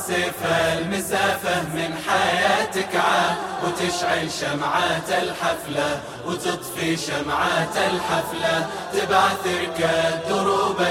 قطاسف المسافة من حياتك عام وتشعل شمعات الحفلة وتطفي شمعات الحفلة تبعث ركاد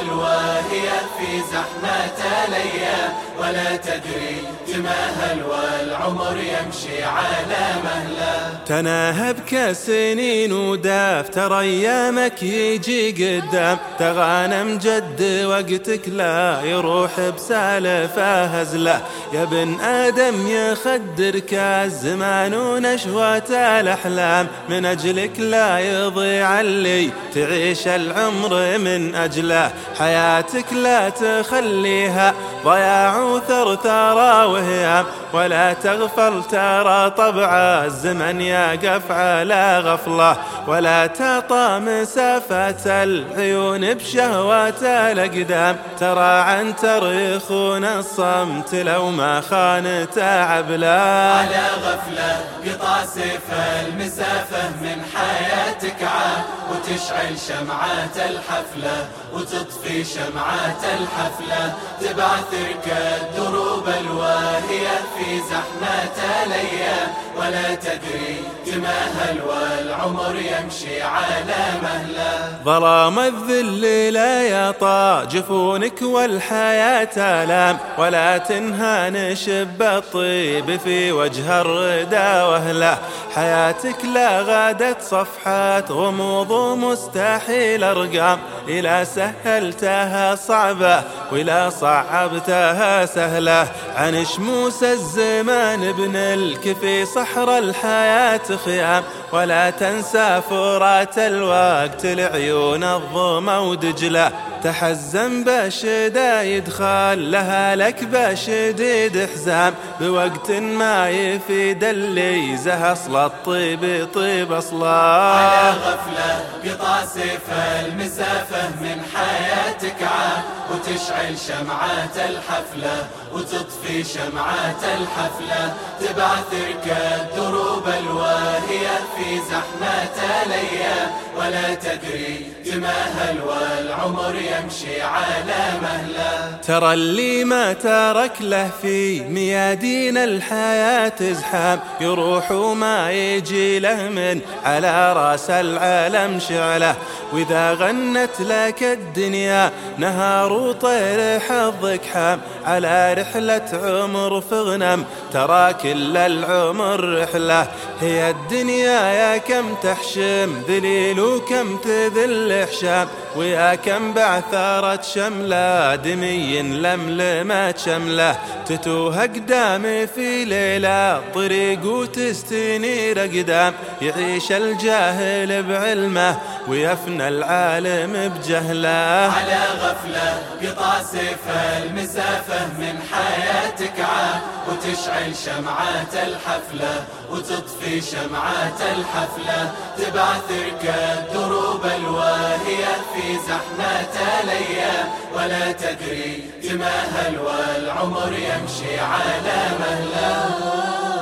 الواهية في زحمة الأيام ولا تدري تماهل والعمر يمشي على مهلة. تناهب كسنين وداف ترى أيامك يجي قدام. تغانم جد وقتك لا يروح بسالفة هزلة. يا ابن آدم يخدرك الزمان ونشوة الأحلام. من أجلك لا يضيع اللي تعيش العمر من أجله. حياتك لا تخليها ضياع وثرثرة وهيام ولا تغفل ترى طبع الزمن يقف على غفلة. ولا تعطى مسافة العيون بشهوات الأقدام. ترى عن تريخون الصمت لو ما خان تعبلا على غفلة. قطع سيف المسافة من حياتك عام وتشعل شمعات الحفلة وتطفي شمعات الحفلة تبعث ركاد دروب الواهية في زحمة الأيام. ولا تدري تمهل والعمر يمشي على مهلة. ظلام الذل لا يطا جفونك والحياة آلام ولا تنهان شب الطيب في وجه الردى وهله حياتك لا غادت صفحات غموض مستحيل أرقام. إلى سهلتها صعبة ولا صعبتها سهلة. عن شموس الزمان ابن الكفي صحر الحياة خيام. ولا تنسى فرات الوقت لعيون الظمأ ودجلة. تحزن بشدا يدخل لها لك بشديد حزام. بوقت ما يفيد اللي زه أصل الطيب طيب أصلا. على غفلة قطع سيف المسافة من حياتك عام. وتشعل شمعات الحفلة وتطفي شمعات الحفلة تبعث ركاد دروب الواهية في زحمة الأيام ولا تدري تمهل والعمر يمشي على مهلة. ترى اللي ما ترك له في ميادين الحياة زحام يروح وما يجي له من على رأس العالم شعله. وإذا غنت لك الدنيا نهار وطير حظك حام. على رحلة عمر في غنم ترى كل العمر رحلة. هي الدنيا يا كم تحشم ذليل وكم تذل حشام. ويا كم بعثرت شملة دمي لملمت شملة. تتوه قدامي في ليلة طريق وتستنير قدام يعيش الجاهل بعلمه ويفنى العالم بجهله. على غفلة قطع سيف المسافة من حياتك عام وتشعل شمعات الحفلة وتطفي شمعات الحفلة تبعث ركاد دروب الواهية في زحمة الأيام ولا تدري تمهل والعمر يمشي على مهلة.